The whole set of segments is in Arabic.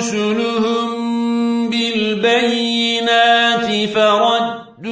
رسلهم بالبينات فردوا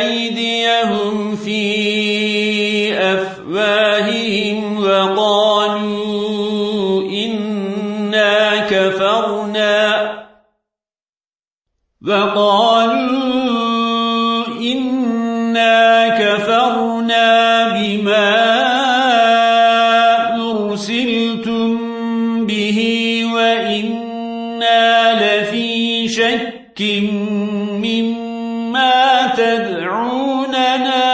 أيديهم في أفواههم وقالوا إنا كفرنا وقالوا إنا كفرنا بما أرسلتم به وإنا لفي شك مما تدعوننا.